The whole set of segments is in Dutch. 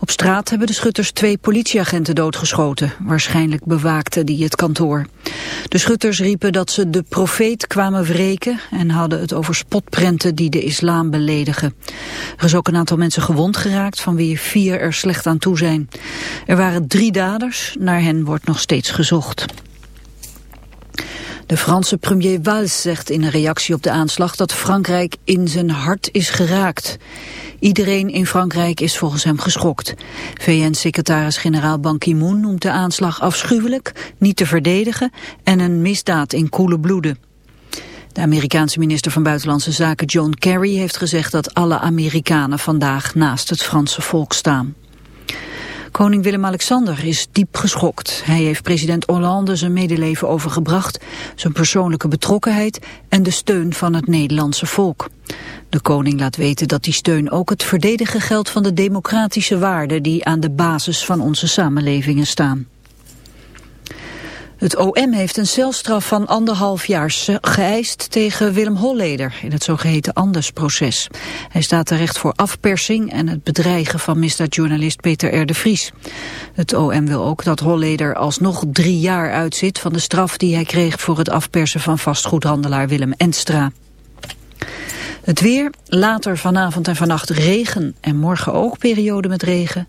Op straat hebben de schutters twee politieagenten doodgeschoten. Waarschijnlijk bewaakten die het kantoor. De schutters riepen dat ze de profeet kwamen wreken... en hadden het over spotprenten die de islam beledigen. Er is ook een aantal mensen gewond geraakt... van wie vier er slecht aan toe zijn. Er waren drie daders, naar hen wordt nog steeds gezocht. De Franse premier Valls zegt in een reactie op de aanslag dat Frankrijk in zijn hart is geraakt. Iedereen in Frankrijk is volgens hem geschokt. VN-secretaris-generaal Ban Ki-moon noemt de aanslag afschuwelijk, niet te verdedigen en een misdaad in koele bloeden. De Amerikaanse minister van Buitenlandse Zaken John Kerry heeft gezegd dat alle Amerikanen vandaag naast het Franse volk staan. Koning Willem-Alexander is diep geschokt. Hij heeft president Hollande zijn medeleven overgebracht, zijn persoonlijke betrokkenheid en de steun van het Nederlandse volk. De koning laat weten dat die steun ook het verdedigen geldt van de democratische waarden die aan de basis van onze samenlevingen staan. Het OM heeft een celstraf van anderhalf jaar geëist tegen Willem Holleder in het zogeheten Andersproces. Hij staat terecht voor afpersing en het bedreigen van misdaadjournalist Peter R. de Vries. Het OM wil ook dat Holleder alsnog drie jaar uitzit van de straf die hij kreeg voor het afpersen van vastgoedhandelaar Willem Enstra. Het weer, later vanavond en vannacht regen en morgen ook periode met regen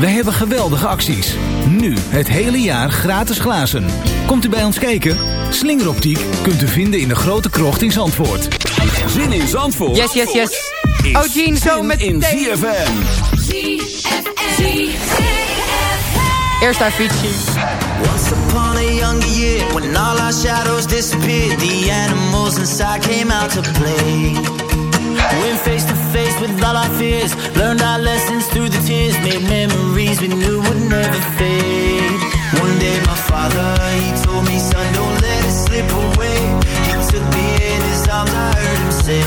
Wij hebben geweldige acties. Nu het hele jaar gratis glazen. Komt u bij ons kijken? Slingeroptiek kunt u vinden in de grote krocht in Zandvoort. Zin in Zandvoort. Yes, yes, yes. Oh, Jean, zo Zin met in ZFM. Eerst Avicii. Once upon a younger year, when all our shadows disappeared, the animals inside came out to play. Went face to face with all our fears, learned our lessons through the tears, made memories we knew would never fade. One day, my father, he told me, son, don't let it slip away. He took me in his arms, I heard him say,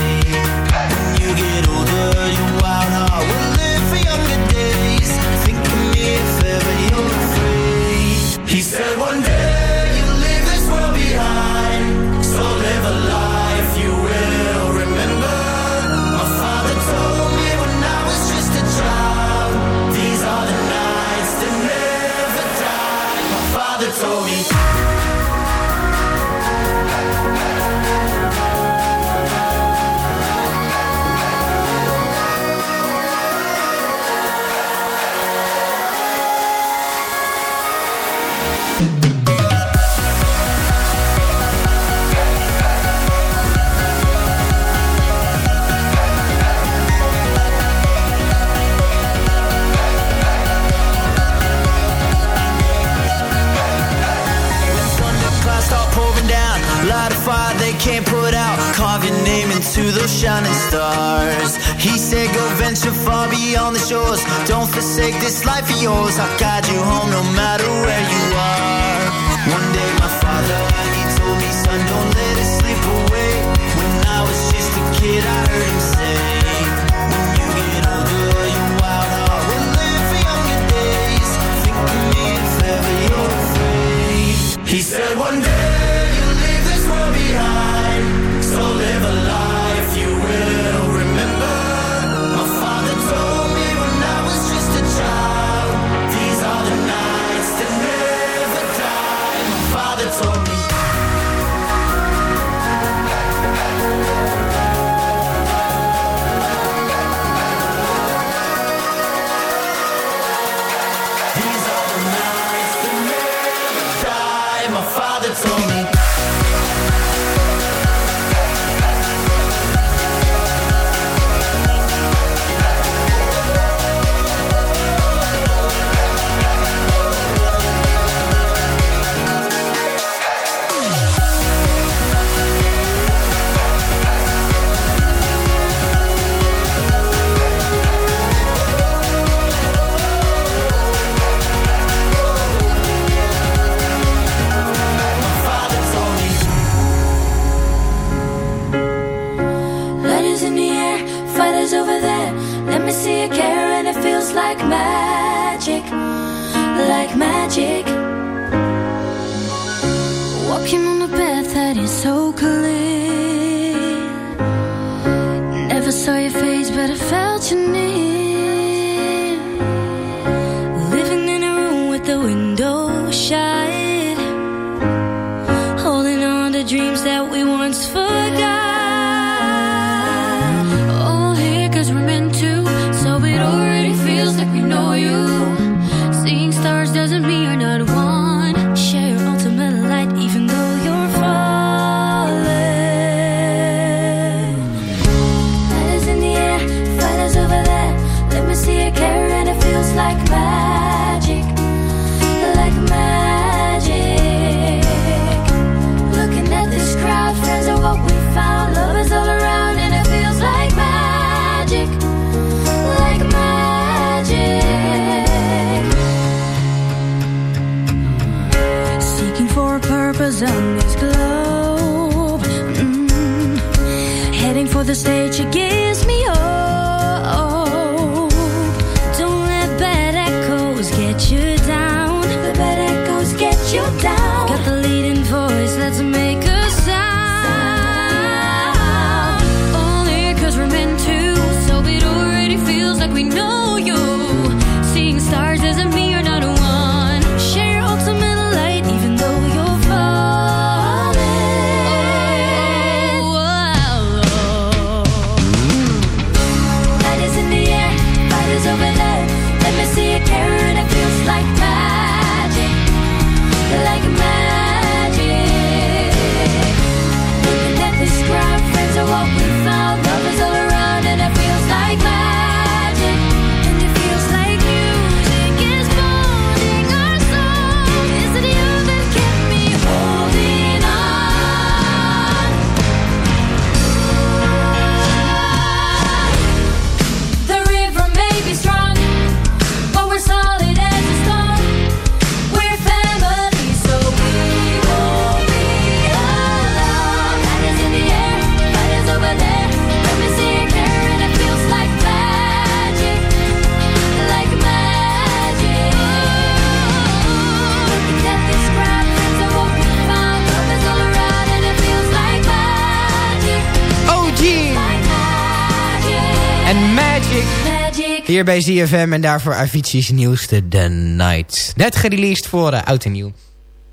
bij ZFM en daarvoor Avicii's nieuwste The Night. Net gereleased voor uh, oud en nieuw.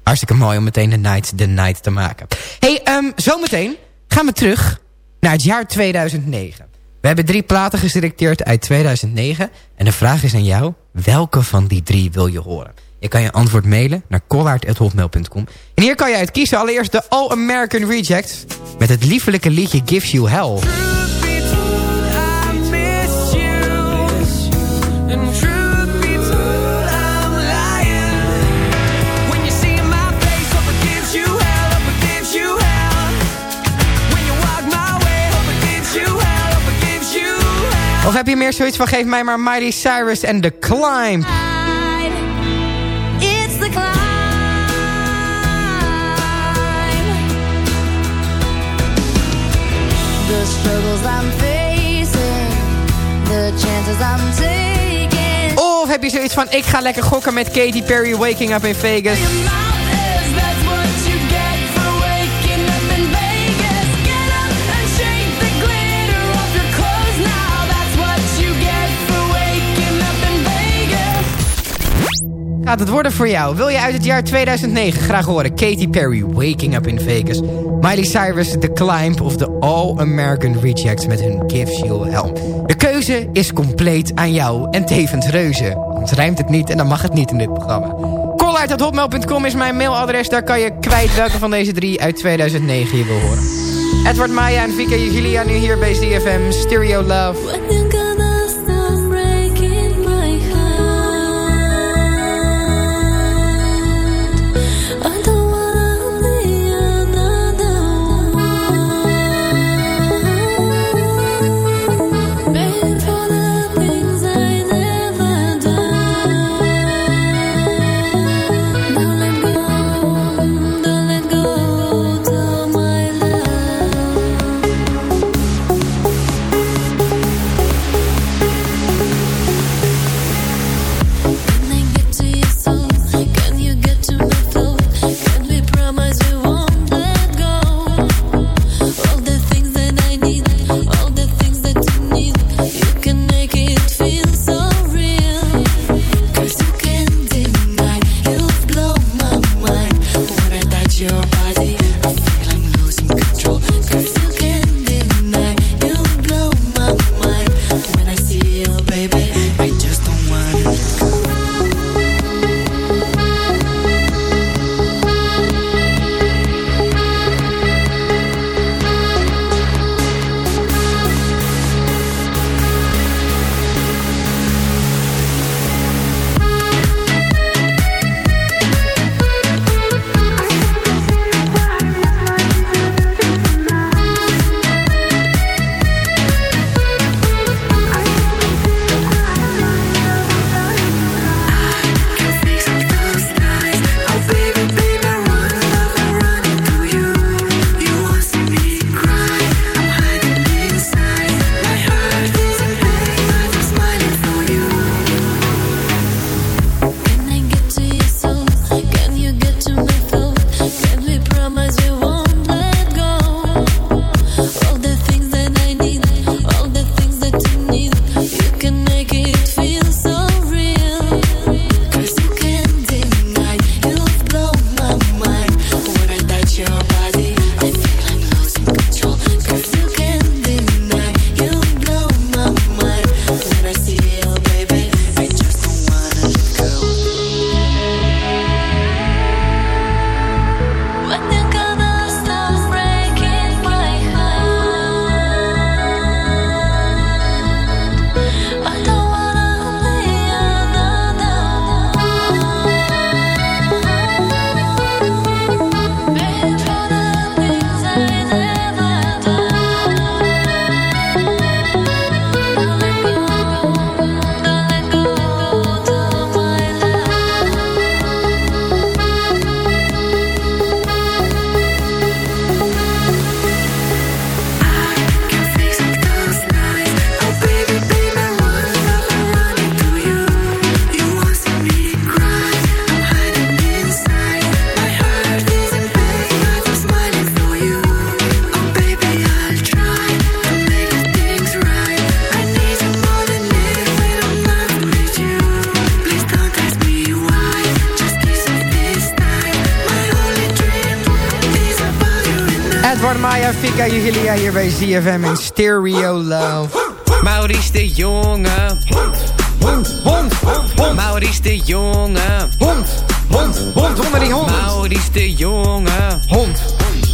Hartstikke mooi om meteen The Night The Night te maken. hey, um, zometeen gaan we terug naar het jaar 2009. We hebben drie platen geselecteerd uit 2009. En de vraag is aan jou, welke van die drie wil je horen? Je kan je antwoord mailen naar kollaard.hotmail.com. En hier kan je uitkiezen allereerst de All American Rejects... met het liefelijke liedje Gives You Hell. heb je meer zoiets van... geef mij maar Miley Cyrus en The Climb. It's the climb. The the chances I'm taking. Of heb je zoiets van, ik ga lekker gokken met Katy Perry Waking Up in Vegas. Gaat het worden voor jou? Wil je uit het jaar 2009 graag horen? Katy Perry, Waking Up in Vegas. Miley Cyrus, The Climb of the All American Rejects met hun Gives You Hell. De keuze is compleet aan jou en tevens reuze. Anders rijmt het niet en dan mag het niet in dit programma. Calluit.hotmail.com is mijn mailadres. Daar kan je kwijt welke van deze drie uit 2009 je wil horen. Edward Maya en Vika Julia nu hier bij ZFM Stereo Love. Can bij ZFM in Stereo Love. Maurice de Jonge. Hond, hond, hond, Maurice de Jonge. Hond, hond, hond, onder die hond. Maurice de Jonge. Hond,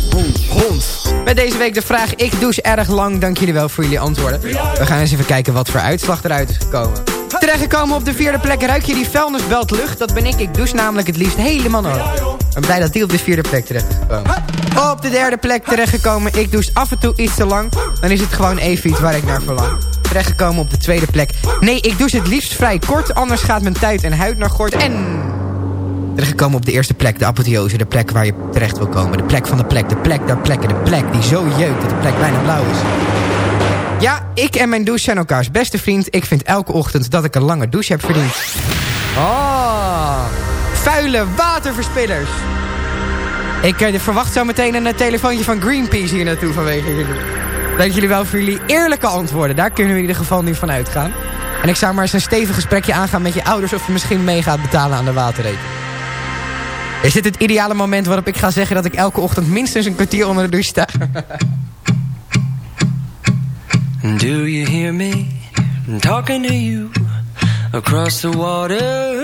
hond, hond. Met deze week de vraag, ik douche erg lang. Dank jullie wel voor jullie antwoorden. We gaan eens even kijken wat voor uitslag eruit is gekomen. Terechtgekomen op de vierde plek ruik je die vuilnisbelt lucht. Dat ben ik, ik douche namelijk het liefst helemaal nodig. Ik ben blij dat die op de vierde plek terecht is gekomen. Op de derde plek terechtgekomen, ik douche af en toe iets te lang. Dan is het gewoon even iets waar ik naar verlang. Terechtgekomen op de tweede plek. Nee, ik douche het liefst vrij kort, anders gaat mijn tijd en huid naar gort. En terechtgekomen op de eerste plek, de apotheose. De plek waar je terecht wil komen. De plek van de plek, de plek der plekken. De plek die zo jeukt dat de plek bijna blauw is. Ja, ik en mijn douche zijn elkaars beste vriend. Ik vind elke ochtend dat ik een lange douche heb verdiend. Oh, vuile waterverspillers. Ik eh, verwacht zo meteen een eh, telefoontje van Greenpeace hier naartoe vanwege jullie. Dank jullie wel voor jullie eerlijke antwoorden. Daar kunnen we in ieder geval nu van uitgaan. En ik zou maar eens een stevig gesprekje aangaan met je ouders... of je misschien mee gaat betalen aan de waterrekening. Is dit het ideale moment waarop ik ga zeggen... dat ik elke ochtend minstens een kwartier onder de douche sta? Do you hear me talking to you across the water,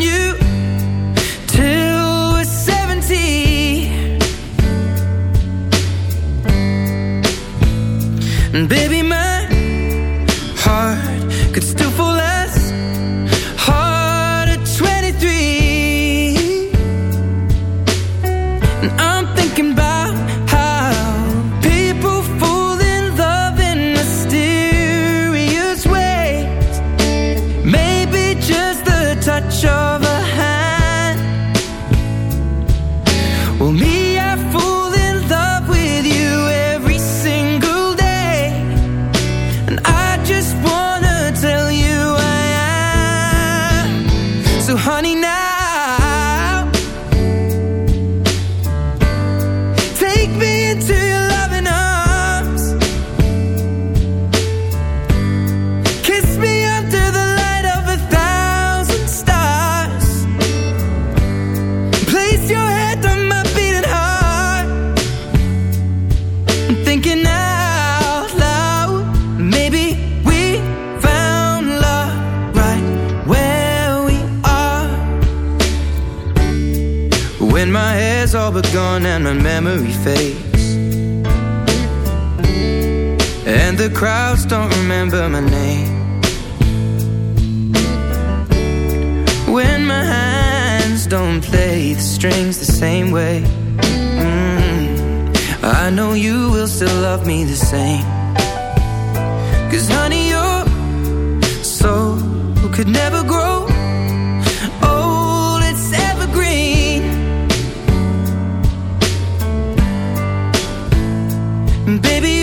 Baby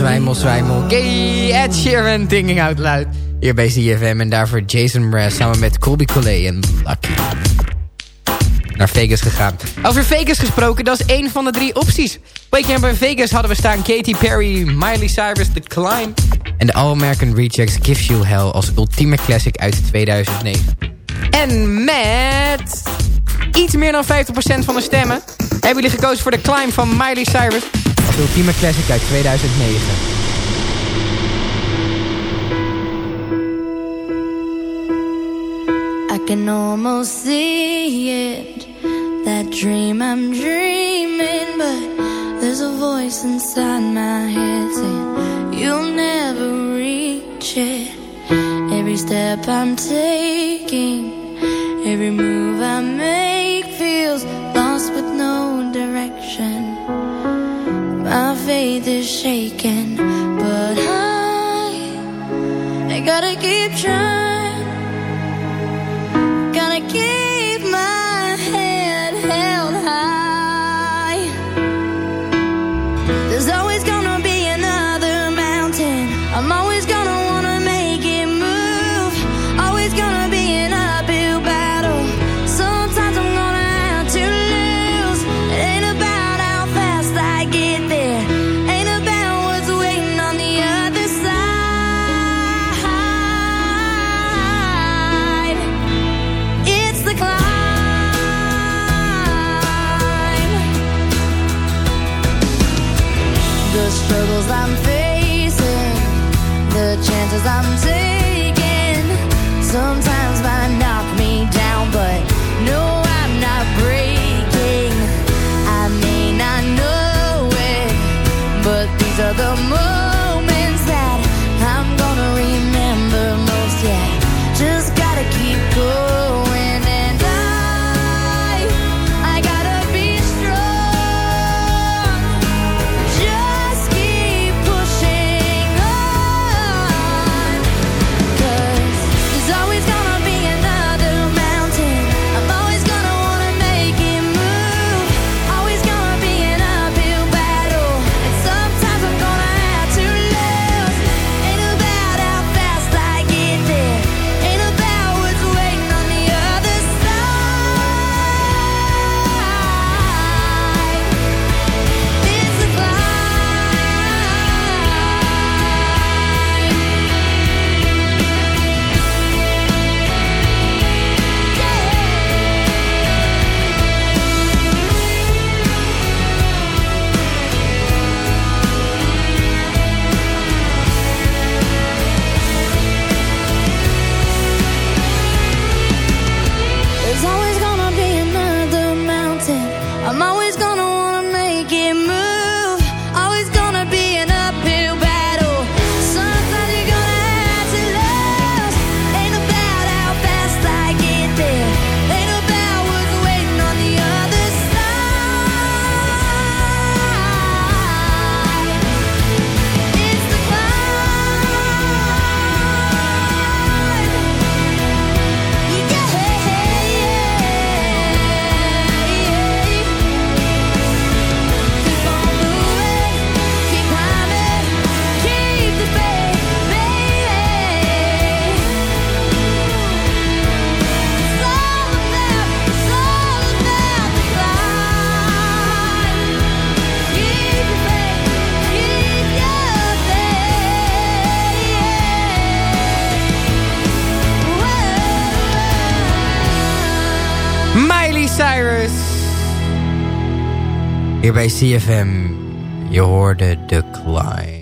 zwijmel, zwijmel. Gay Ed Sheeran, dinging out loud. Hier bij ZFM en daarvoor Jason Mraz samen met Colby Collet en Lucky. Naar Vegas gegaan. Over Vegas gesproken, dat is één van de drie opties. Weekend bij Vegas hadden we staan Katy Perry, Miley Cyrus, The Climb... en de All-American Rejects Gives You Hell als ultieme classic uit 2009. En met iets meer dan 50% van de stemmen... hebben jullie gekozen voor The Climb van Miley Cyrus... Ultieme Classic uit 2009. I can almost see it, that dream I'm dreaming, but there's a voice inside my head saying you'll never reach it. Every step I'm taking, every move I make feels Faith is shaking, but I, I gotta keep trying. Bij CFM. Je hoorde de Climb.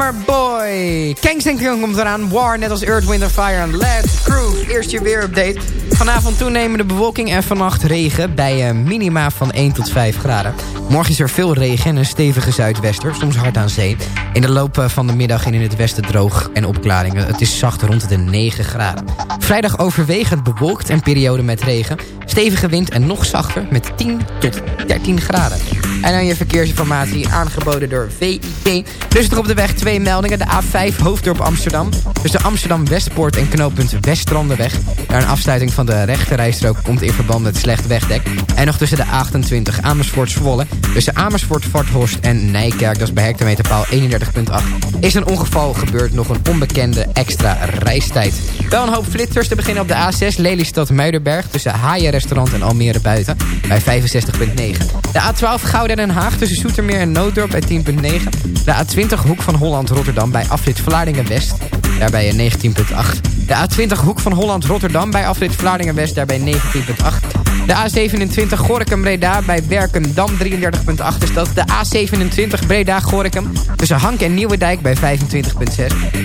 Summer Boy. Kingston komt eraan. War, net als Earth, Wind Fire Let's Groove. Eerst je weerupdate. Vanavond toenemende bewolking en vannacht regen... bij uh, minima van 1 tot 5 graden. Morgen is er veel regen en een stevige zuidwester, soms hard aan zee. In de loop van de middag en in het westen droog en opklaringen. Het is zacht rond de 9 graden. Vrijdag overwegend bewolkt en periode met regen. Stevige wind en nog zachter met 10 tot 13 graden. En dan je verkeersinformatie aangeboden door VIK. Rustig op de weg twee meldingen. De A5 Hoofddorp Amsterdam. Tussen Amsterdam Westpoort en knooppunt Westrandenweg. Naar een afsluiting van de rechterrijstrook komt in verband met slecht wegdek. En nog tussen de 28 Amersfoort Zwolle. Tussen Amersfoort Varthorst en Nijkerk. Dat is bij hectometerpaal 31.8. Is een ongeval gebeurd nog een onbekende extra reistijd. Wel een hoop flitsers te beginnen op de A6 Lelystad Muidenberg. Tussen Haaien Restaurant en Almere Buiten. Bij 65.9. De A12 Gouden Den Haag tussen Zoetermeer en Nooddorp bij 10.9. De A20 Hoek van Holland Rotterdam bij afrit Vlaardingen West. Daarbij 19.8. De A20 Hoek van Holland Rotterdam bij afrit Vlaardingen West. Daarbij 19.8. De A27 Gorinchem Breda bij Werkendam 33.8 is dat. De A27 Breda Gorinchem tussen Hank en Nieuwedijk bij 25.6.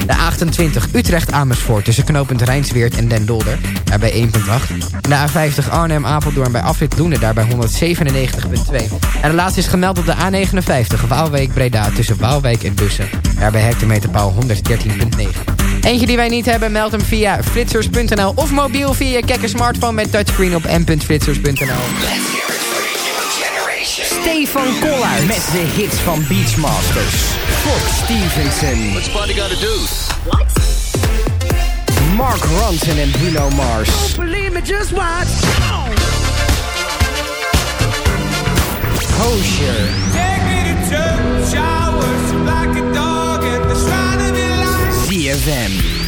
De A28 Utrecht Amersfoort tussen knooppunt Rijnsweert en Den Dolder. Daarbij 1.8. De A50 Arnhem Apeldoorn bij Afrit Loenen daarbij 197.2. En de laatste is gemeld op de A59 Waalwijk Breda tussen Waalwijk en Bussen. Daarbij hectometerpaal 113.9. Eentje die wij niet hebben, meld hem via flitsers.nl of mobiel via je gekke smartphone met touchscreen op m.flitsers.nl. Stefan Koller met de hits van Beachmasters. Fox Stevenson. What's party gotta do? Mark Ronson en Bruno Mars. Believe me, just watch. Kosher. ZFM.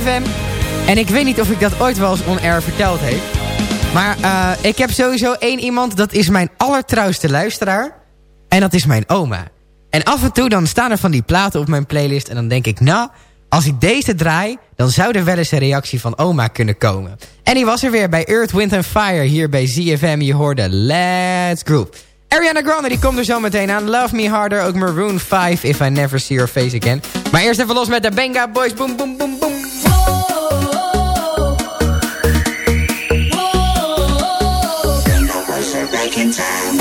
ZFM. En ik weet niet of ik dat ooit wel eens on-air verteld heb. Maar eh, ik heb sowieso één iemand, dat is mijn allertrouwste luisteraar. En dat is mijn oma. En af en toe dan staan er van die platen op mijn playlist. En dan denk ik, nou, als ik deze draai... dan zou er wel eens een reactie van oma kunnen komen. En die was er weer bij Earth, Wind and Fire hier bij ZFM. Je hoorde Let's Groove. Ariana Grande die komt er zo meteen aan. Love Me Harder, ook Maroon 5, If I Never See Your Face Again. Maar eerst even los met de Benga Boys. Boom, boom, boom, boom. time.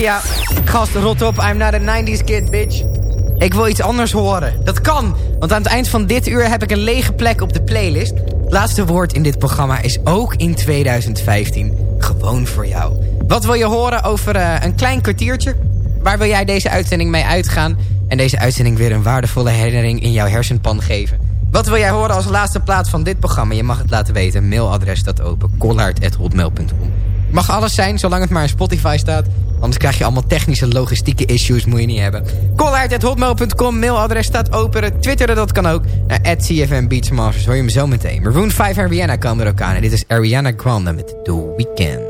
Ja, Gast, rot op, I'm not a 90s kid, bitch. Ik wil iets anders horen. Dat kan, want aan het eind van dit uur heb ik een lege plek op de playlist. Laatste woord in dit programma is ook in 2015 gewoon voor jou. Wat wil je horen over eh, een klein kwartiertje? Waar wil jij deze uitzending mee uitgaan? En deze uitzending weer een waardevolle herinnering in jouw hersenpan geven. Wat wil jij horen als laatste plaats van dit programma? Je mag het laten weten. Mailadres staat open. Collard.hotmail.com Mag alles zijn, zolang het maar in Spotify staat. Anders krijg je allemaal technische logistieke issues, moet je niet hebben. Call uit het Hotmail.com mailadres staat open. Twitteren, dat kan ook. Naar CFM Beachmasters, hoor je hem zo meteen. Maroon 5 Ariana Rihanna komen er ook aan. En dit is Ariana Grande met The Weeknd.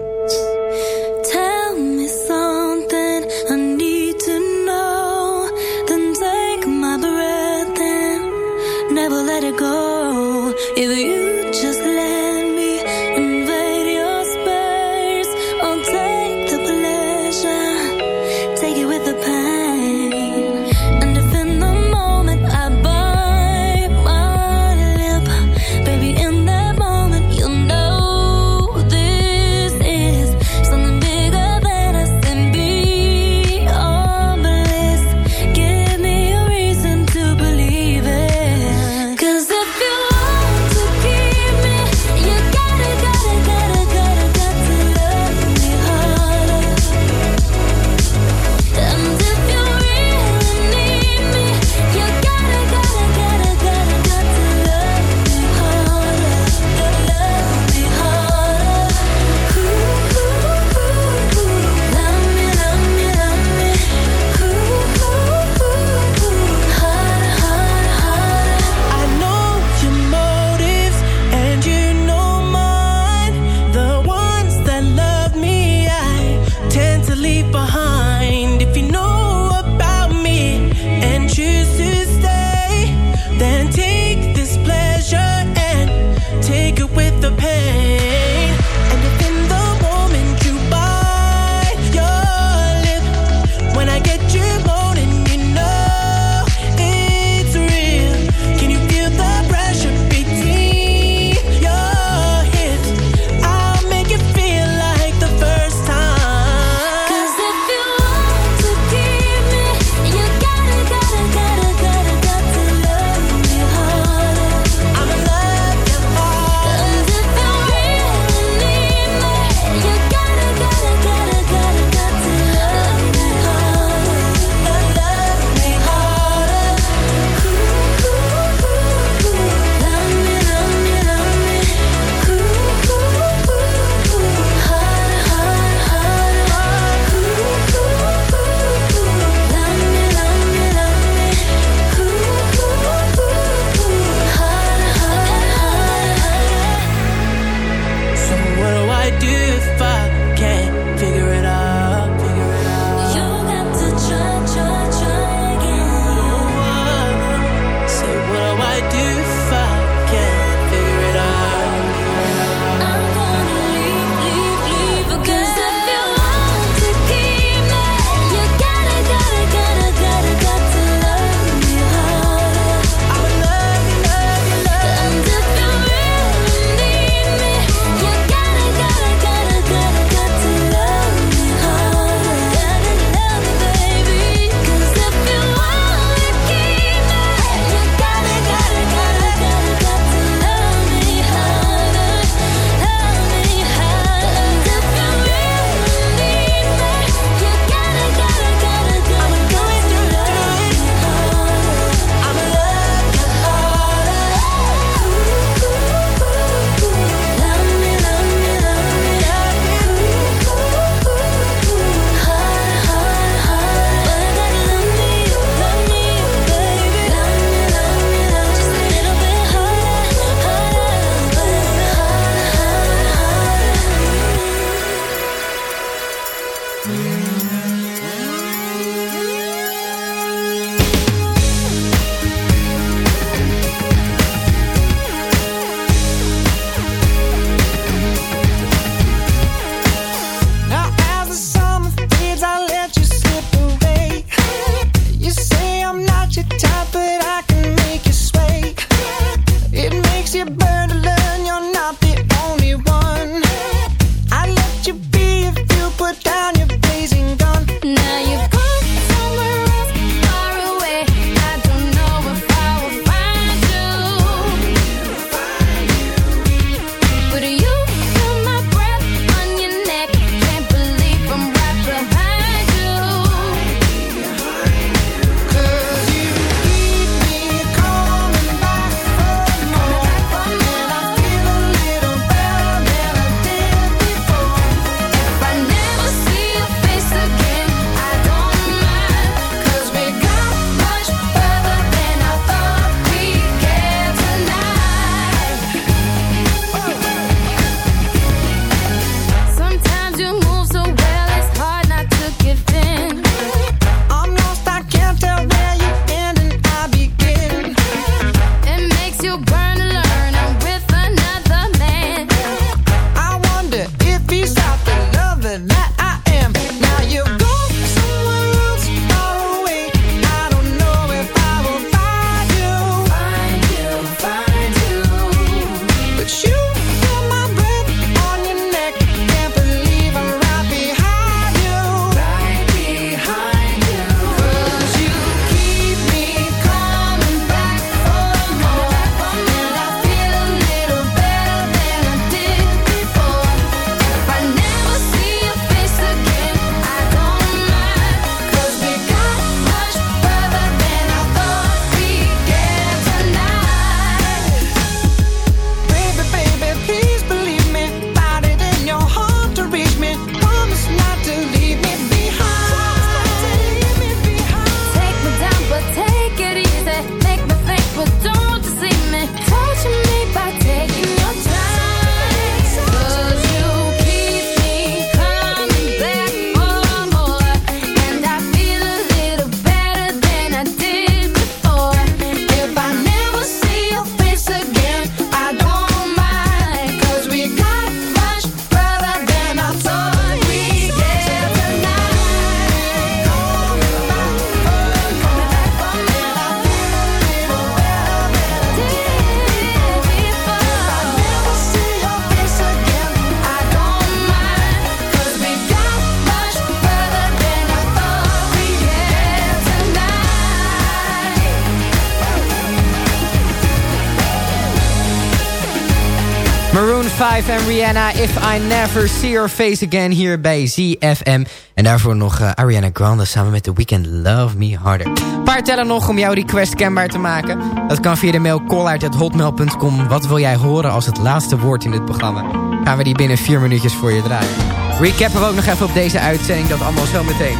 5 en Rihanna, If I Never See Your Face Again, hier bij ZFM. En daarvoor nog uh, Ariana Grande samen met The Weeknd, Love Me Harder. Paar tellen nog om jouw request kenbaar te maken. Dat kan via de mail callart.hotmail.com. Wat wil jij horen als het laatste woord in dit programma? Gaan we die binnen vier minuutjes voor je draaien. Recappen we ook nog even op deze uitzending, dat allemaal zo meteen.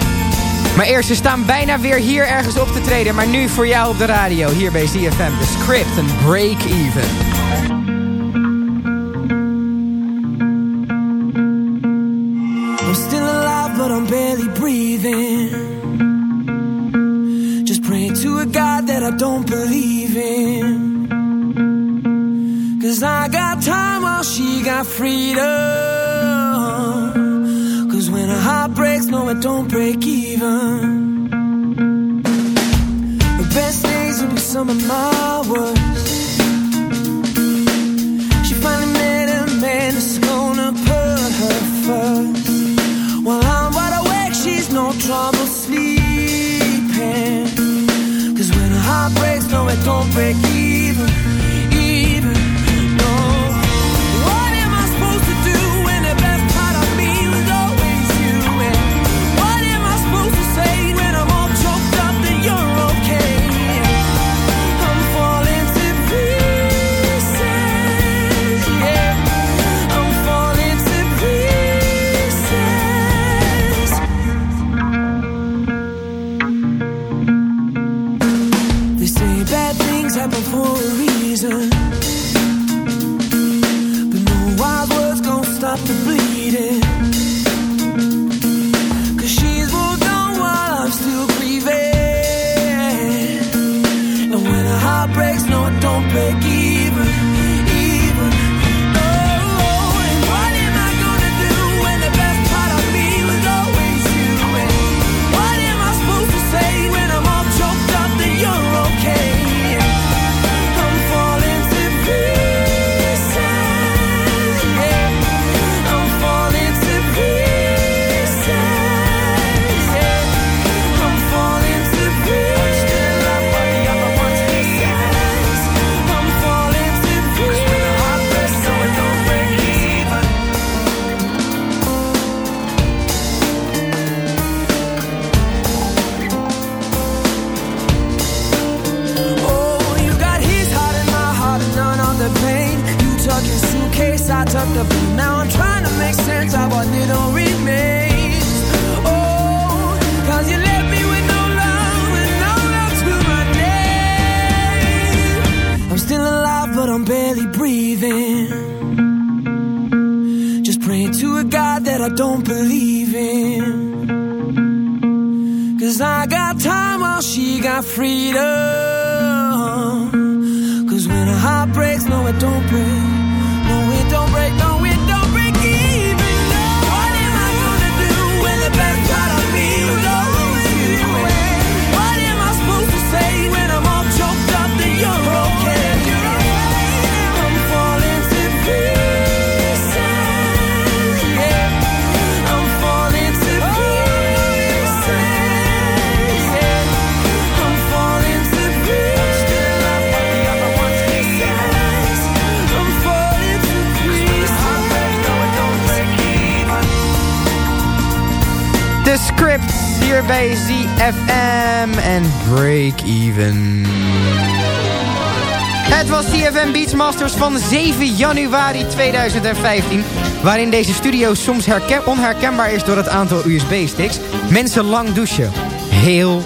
Maar eerst, ze staan bijna weer hier ergens op te treden. Maar nu voor jou op de radio, hier bij ZFM. The Script en Break Even. But I'm barely breathing. Just praying to a God that I don't believe in. Cause I got time while she got freedom. Cause when a heart breaks, no, it don't break even. The best days will be some of my worst. She finally met a man that's gonna put her first. Trouble sleeping. Cause when a heart breaks, no, it don't break even. ZFM en Break Even. Het was CFM Beachmasters van 7 januari 2015... waarin deze studio soms herken- onherkenbaar is door het aantal USB-sticks. Mensen lang douchen. Heel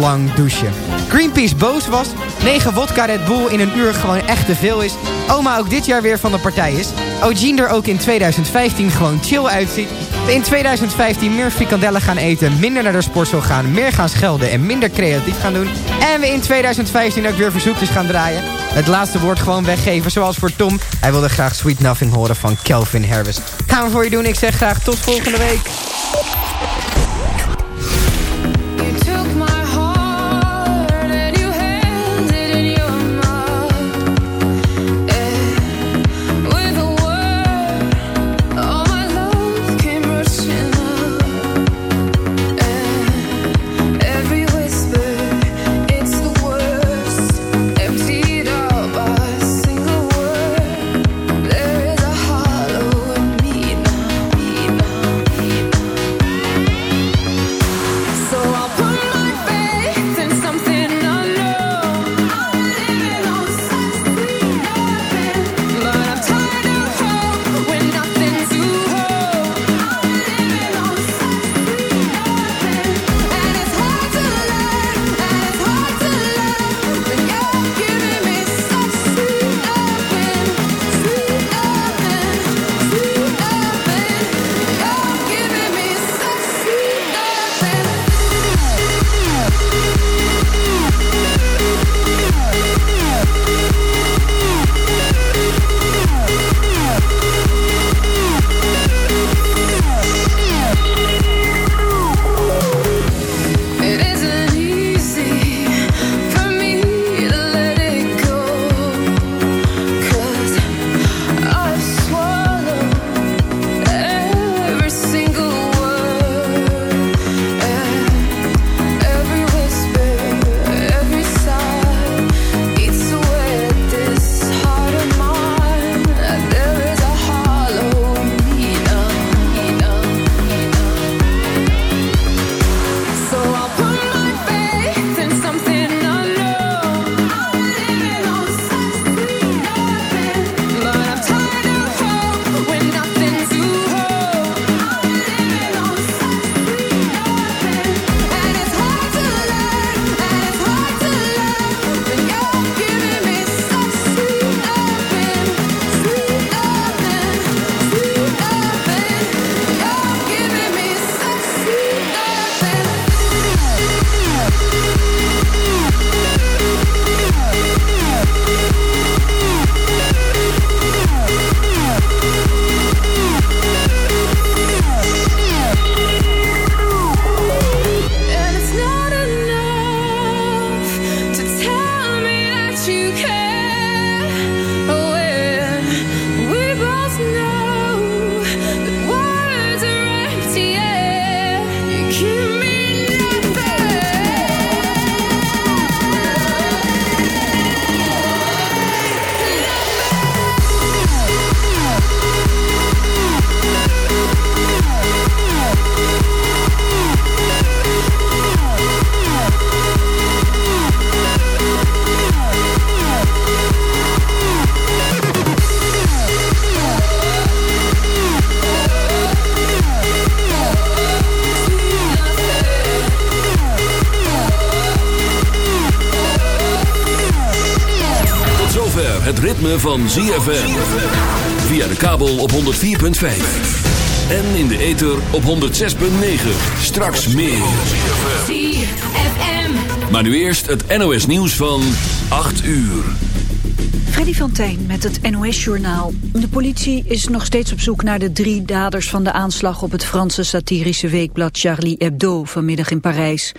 lang douchen. Greenpeace boos was, 9 wodka Red Bull in een uur gewoon echt te veel is... oma ook dit jaar weer van de partij is... O'Gene er ook in 2015 gewoon chill uitziet... in 2015 meer frikandellen gaan eten... minder naar de sportschool gaan, meer gaan schelden... en minder creatief gaan doen... en we in 2015 ook weer verzoekjes gaan draaien... het laatste woord gewoon weggeven, zoals voor Tom. Hij wilde graag Sweet Nothing horen van Kelvin Harris. Gaan we voor je doen, ik zeg graag tot volgende week. Ritme van ZFM. Via de kabel op 104.5. En in de ether op 106.9. Straks meer. ZFM. Maar nu eerst het NOS nieuws van 8 uur. Freddy van Tijn met het NOS-journaal. De politie is nog steeds op zoek naar de drie daders van de aanslag op het Franse satirische weekblad Charlie Hebdo vanmiddag in Parijs.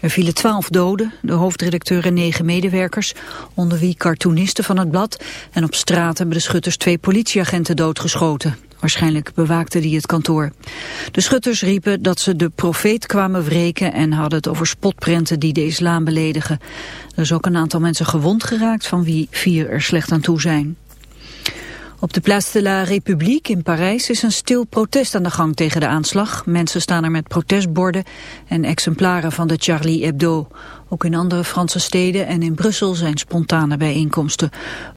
Er vielen twaalf doden, de hoofdredacteur en negen medewerkers, onder wie cartoonisten van het blad. En op straat hebben de schutters twee politieagenten doodgeschoten. Waarschijnlijk bewaakten die het kantoor. De schutters riepen dat ze de profeet kwamen wreken en hadden het over spotprenten die de islam beledigen. Er is ook een aantal mensen gewond geraakt van wie vier er slecht aan toe zijn. Op de Place de la République in Parijs is een stil protest aan de gang tegen de aanslag. Mensen staan er met protestborden en exemplaren van de Charlie Hebdo. Ook in andere Franse steden en in Brussel zijn spontane bijeenkomsten.